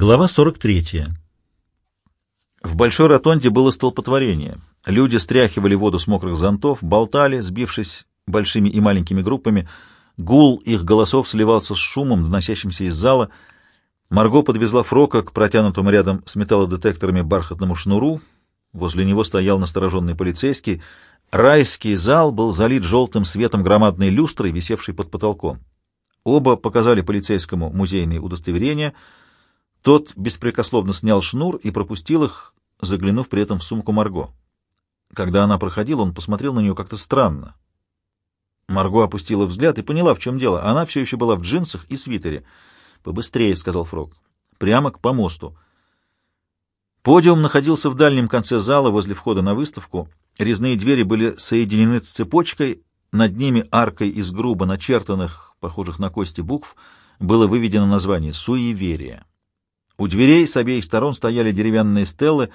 Глава 43. В большой ротонде было столпотворение. Люди стряхивали воду с мокрых зонтов, болтали, сбившись большими и маленькими группами. Гул их голосов сливался с шумом, доносящимся из зала. Марго подвезла Фрока к протянутому рядом с металлодетекторами бархатному шнуру. Возле него стоял настороженный полицейский. Райский зал был залит желтым светом громадной люстры, висевшей под потолком. Оба показали полицейскому музейные удостоверения — тот беспрекословно снял шнур и пропустил их, заглянув при этом в сумку Марго. Когда она проходила, он посмотрел на нее как-то странно. Марго опустила взгляд и поняла, в чем дело. Она все еще была в джинсах и свитере. «Побыстрее», — сказал Фрог. «Прямо к помосту». Подиум находился в дальнем конце зала возле входа на выставку. Резные двери были соединены с цепочкой. Над ними аркой из грубо начертанных, похожих на кости букв, было выведено название «Суеверие». У дверей с обеих сторон стояли деревянные стелы,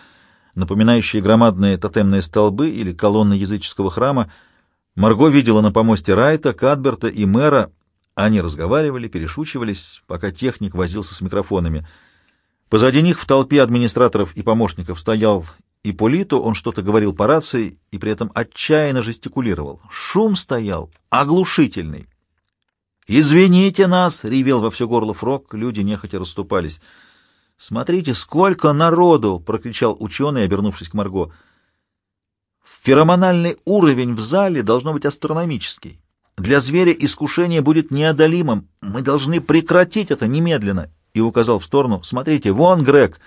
напоминающие громадные тотемные столбы или колонны языческого храма. Марго видела на помосте Райта, Кадберта и мэра. Они разговаривали, перешучивались, пока техник возился с микрофонами. Позади них в толпе администраторов и помощников стоял Ипполито, он что-то говорил по рации и при этом отчаянно жестикулировал. Шум стоял оглушительный. «Извините нас!» — ревел во все горло Фрог, люди нехотя расступались. «Смотрите, сколько народу!» — прокричал ученый, обернувшись к Марго. «Феромональный уровень в зале должно быть астрономический. Для зверя искушение будет неодолимым. Мы должны прекратить это немедленно!» И указал в сторону. «Смотрите, вон Грег!»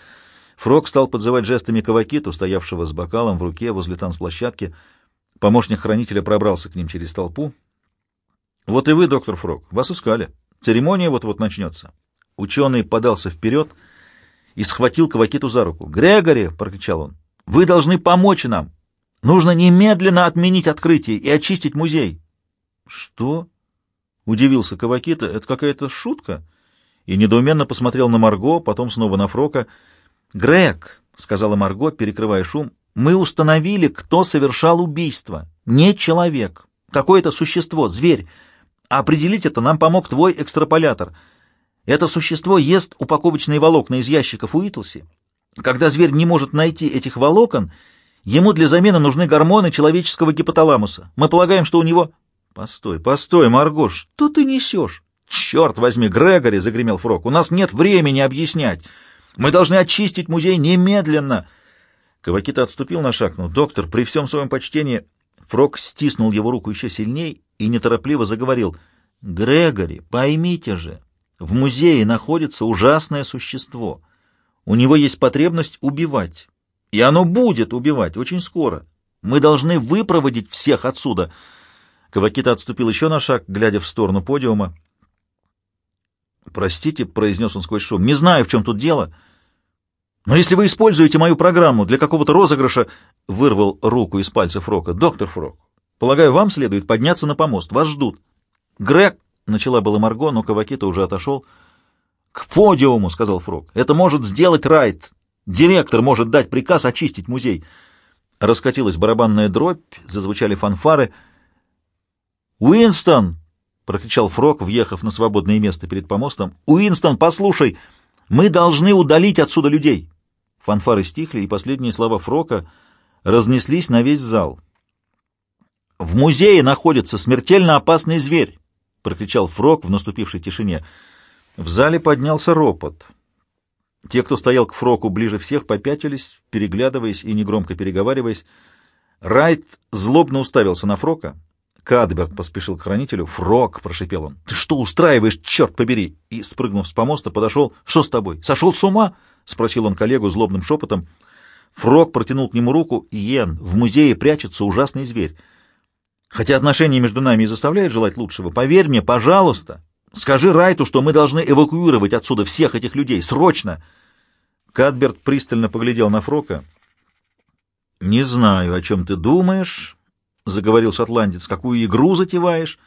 Фрог стал подзывать жестами Кавакиту, стоявшего с бокалом в руке возле танцплощадки. Помощник хранителя пробрался к ним через толпу. «Вот и вы, доктор Фрог, вас искали. Церемония вот-вот начнется». Ученый подался вперед — и схватил Кавакиту за руку. «Грегори!» — прокричал он. «Вы должны помочь нам! Нужно немедленно отменить открытие и очистить музей!» «Что?» — удивился Кавакита. «Это какая-то шутка?» И недоуменно посмотрел на Марго, потом снова на Фрока. «Грег!» — сказала Марго, перекрывая шум. «Мы установили, кто совершал убийство. Не человек. Какое-то существо, зверь. Определить это нам помог твой экстраполятор — это существо ест упаковочные волокна из ящиков Уитлси. Когда зверь не может найти этих волокон, ему для замены нужны гормоны человеческого гипоталамуса. Мы полагаем, что у него... Постой, постой, Марго, что ты несешь? Черт возьми, Грегори, — загремел Фрог, — у нас нет времени объяснять. Мы должны очистить музей немедленно. Кавакита отступил на шаг, но доктор, при всем своем почтении... Фрог стиснул его руку еще сильней и неторопливо заговорил. «Грегори, поймите же, в музее находится ужасное существо. У него есть потребность убивать. И оно будет убивать очень скоро. Мы должны выпроводить всех отсюда. Кавакита отступил еще на шаг, глядя в сторону подиума. «Простите», — произнес он сквозь шум, — «не знаю, в чем тут дело. Но если вы используете мою программу для какого-то розыгрыша...» — вырвал руку из пальцев Фрока. «Доктор Фрок, полагаю, вам следует подняться на помост. Вас ждут». «Грег!» Начала было Марго, но Кавакита уже отошел. «К подиуму!» — сказал Фрог. «Это может сделать Райт. Директор может дать приказ очистить музей». Раскатилась барабанная дробь, зазвучали фанфары. «Уинстон!» — прокричал Фрог, въехав на свободное место перед помостом. «Уинстон, послушай! Мы должны удалить отсюда людей!» Фанфары стихли, и последние слова Фрока разнеслись на весь зал. «В музее находится смертельно опасный зверь прокричал Фрог в наступившей тишине. В зале поднялся ропот. Те, кто стоял к Фроку ближе всех, попятились, переглядываясь и негромко переговариваясь. Райт злобно уставился на Фрока. Кадберт поспешил к хранителю. «Фрок!» — прошипел он. «Ты что устраиваешь, черт побери!» И, спрыгнув с помоста, подошел. «Что с тобой? Сошел с ума?» — спросил он коллегу злобным шепотом. Фрок протянул к нему руку. «Йен, в музее прячется ужасный зверь. Хотя отношения между нами и заставляют желать лучшего, поверь мне, пожалуйста, скажи Райту, что мы должны эвакуировать отсюда всех этих людей, срочно!» Кадберт пристально поглядел на Фрока. «Не знаю, о чем ты думаешь», — заговорил шотландец, — «какую игру затеваешь?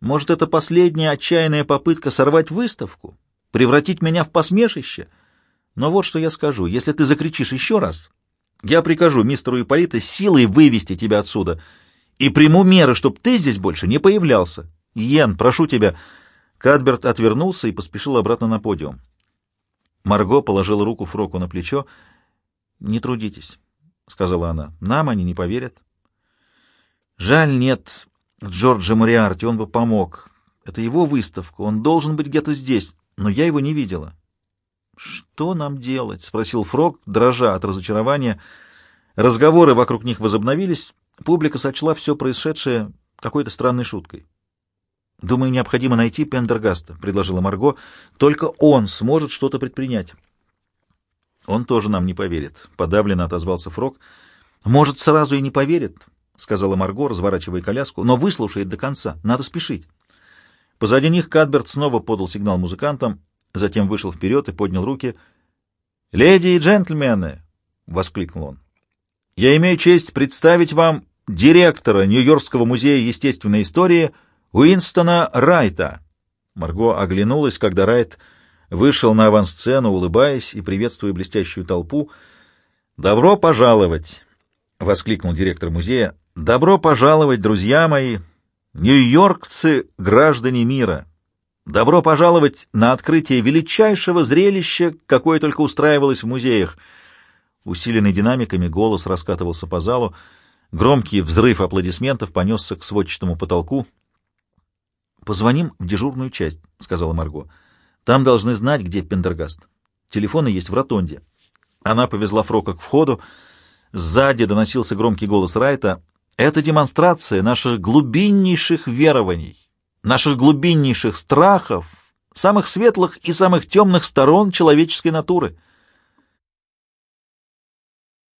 Может, это последняя отчаянная попытка сорвать выставку, превратить меня в посмешище? Но вот что я скажу, если ты закричишь еще раз, я прикажу мистеру Ипполита силой вывести тебя отсюда» и приму меры, чтобы ты здесь больше не появлялся. Йен, прошу тебя». Кадберт отвернулся и поспешил обратно на подиум. Марго положила руку Фроку на плечо. «Не трудитесь», — сказала она. «Нам они не поверят». «Жаль, нет Джорджа Мориарти, он бы помог. Это его выставка, он должен быть где-то здесь, но я его не видела». «Что нам делать?» — спросил Фрок, дрожа от разочарования. Разговоры вокруг них возобновились. Публика сочла все происшедшее какой-то странной шуткой. «Думаю, необходимо найти Пендергаста», — предложила Марго. «Только он сможет что-то предпринять». «Он тоже нам не поверит», — подавленно отозвался Фрог. «Может, сразу и не поверит», — сказала Марго, разворачивая коляску, «но выслушает до конца. Надо спешить». Позади них Кадберт снова подал сигнал музыкантам, затем вышел вперед и поднял руки. «Леди и джентльмены!» — воскликнул он. «Я имею честь представить вам директора Нью-Йоркского музея естественной истории — Уинстона Райта. Марго оглянулась, когда Райт вышел на авансцену, улыбаясь и приветствуя блестящую толпу. «Добро пожаловать!» — воскликнул директор музея. «Добро пожаловать, друзья мои, нью-йоркцы, граждане мира! Добро пожаловать на открытие величайшего зрелища, какое только устраивалось в музеях!» Усиленный динамиками, голос раскатывался по залу. Громкий взрыв аплодисментов понесся к сводчатому потолку — «Позвоним в дежурную часть», — сказала Марго. «Там должны знать, где Пендергаст. Телефоны есть в ротонде». Она повезла Фрока к входу. Сзади доносился громкий голос Райта. «Это демонстрация наших глубиннейших верований, наших глубиннейших страхов, самых светлых и самых темных сторон человеческой натуры».